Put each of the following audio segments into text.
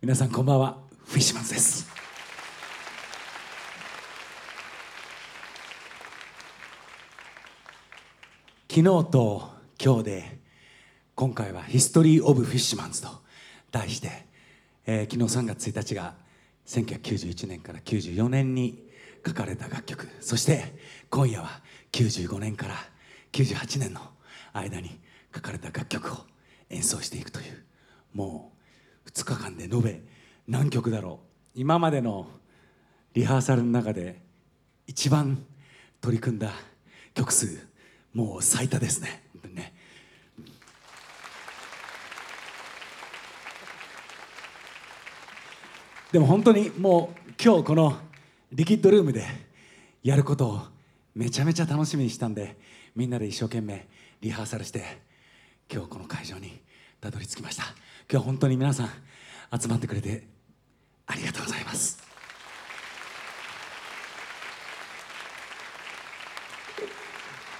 皆さんこんばんはフィッシュマンズです。昨日と今日で今回は「ヒストリー・オブ・フィッシュマンズ」と題して、えー、昨日3月1日が1991年から94年に書かれた楽曲。そして今夜は95年から98年の間に書かれた楽曲を演奏していくという。もう2日間で延べ何曲だろう。今までのリハーサルの中で一番取り組んだ曲数もう最多ですね。本当にね。でも本当にもう今日このリキッドルームでやることをめちゃめちゃ楽しみにしたんでみんなで一生懸命リハーサルして今日この会場にたどり着きました。今日本当に皆さん集まってくれてありがとうございます。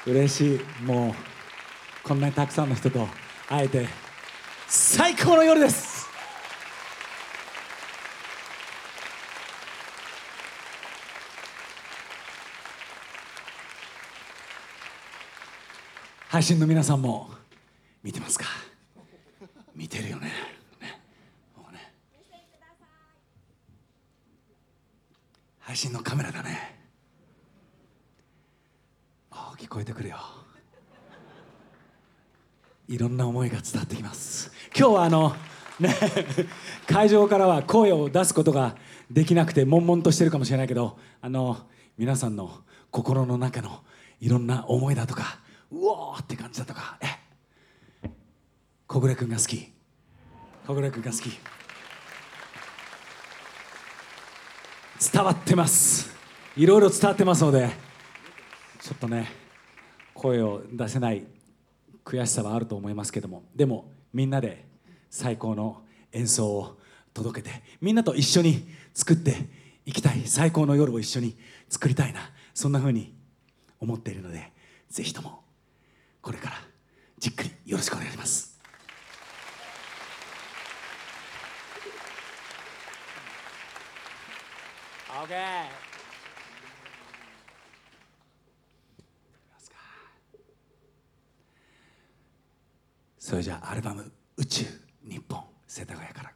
嬉しい。もうこんなにたくさんの人と会えて最高の夜です。配信の皆さんも見てますか？見てるよね？ね？ね。配信のカメラだね。あ聞こえてくるよ。いろんな思いが伝わってきます。今日はあのね会場からは声を出すことができなくて悶々としてるかもしれないけどあの皆さんの心の中のいろんな思いだとかうおーって感じだとか。え？小暮君が好き。小暮君が好き。伝わってます。いろいろ伝わってますのでちょっとね声を出せない悔しさはあると思いますけども。でもみんなで最高の演奏を届けてみんなと一緒に作っていきたい。最高の夜を一緒に作りたいな。そんなふうに思っているのでぜひともこれからじっくりよろしくお願いします。OK それじゃあアルバム「宇宙日本世田谷」から